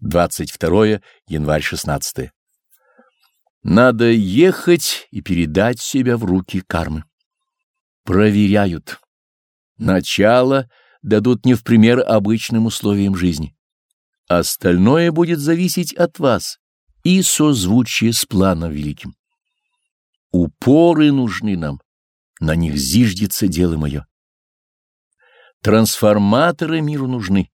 22 январь 16. Надо ехать и передать себя в руки кармы. Проверяют. Начало дадут не в пример обычным условиям жизни. Остальное будет зависеть от вас и созвучие с планом великим. Упоры нужны нам, на них зиждется дело мое. Трансформаторы миру нужны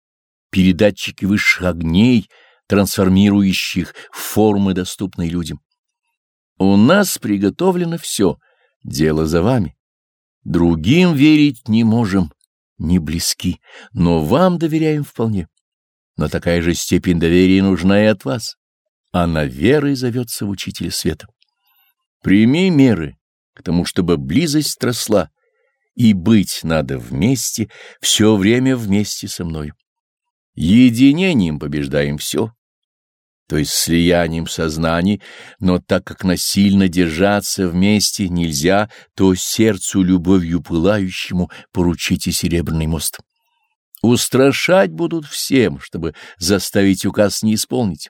передатчики высших огней, трансформирующих формы, доступные людям. У нас приготовлено все, дело за вами. Другим верить не можем, не близки, но вам доверяем вполне. Но такая же степень доверия нужна и от вас. Она верой зовется в Учителя Света. Прими меры к тому, чтобы близость росла, и быть надо вместе, все время вместе со мной. Единением побеждаем все, то есть слиянием сознаний, но так как насильно держаться вместе нельзя, то сердцу любовью пылающему поручите серебряный мост. Устрашать будут всем, чтобы заставить указ не исполнить.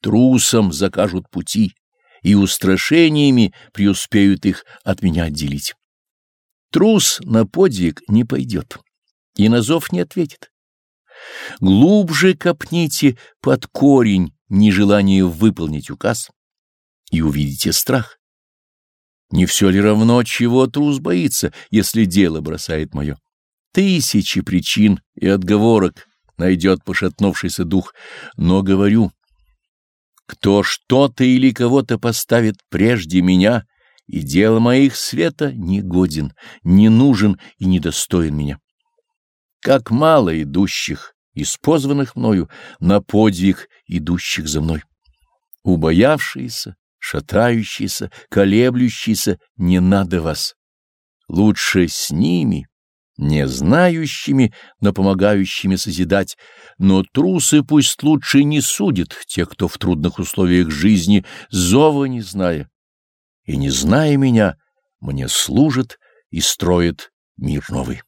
Трусам закажут пути, и устрашениями преуспеют их от меня отделить. Трус на подвиг не пойдет и на зов не ответит. Глубже копните под корень нежелания выполнить указ и увидите страх. Не все ли равно, чего трус боится, если дело бросает мое? Тысячи причин и отговорок найдет пошатнувшийся дух, но говорю, кто что-то или кого-то поставит прежде меня, и дело моих света не годен, не нужен и недостоин меня. Как мало идущих из позванных мною на подвиг идущих за мной. Убоявшиеся, шатающиеся, колеблющиеся, не надо вас. Лучше с ними, не знающими, но помогающими созидать, но трусы пусть лучше не судят тех, кто в трудных условиях жизни зова не зная. И не зная меня, мне служит и строит мир новый.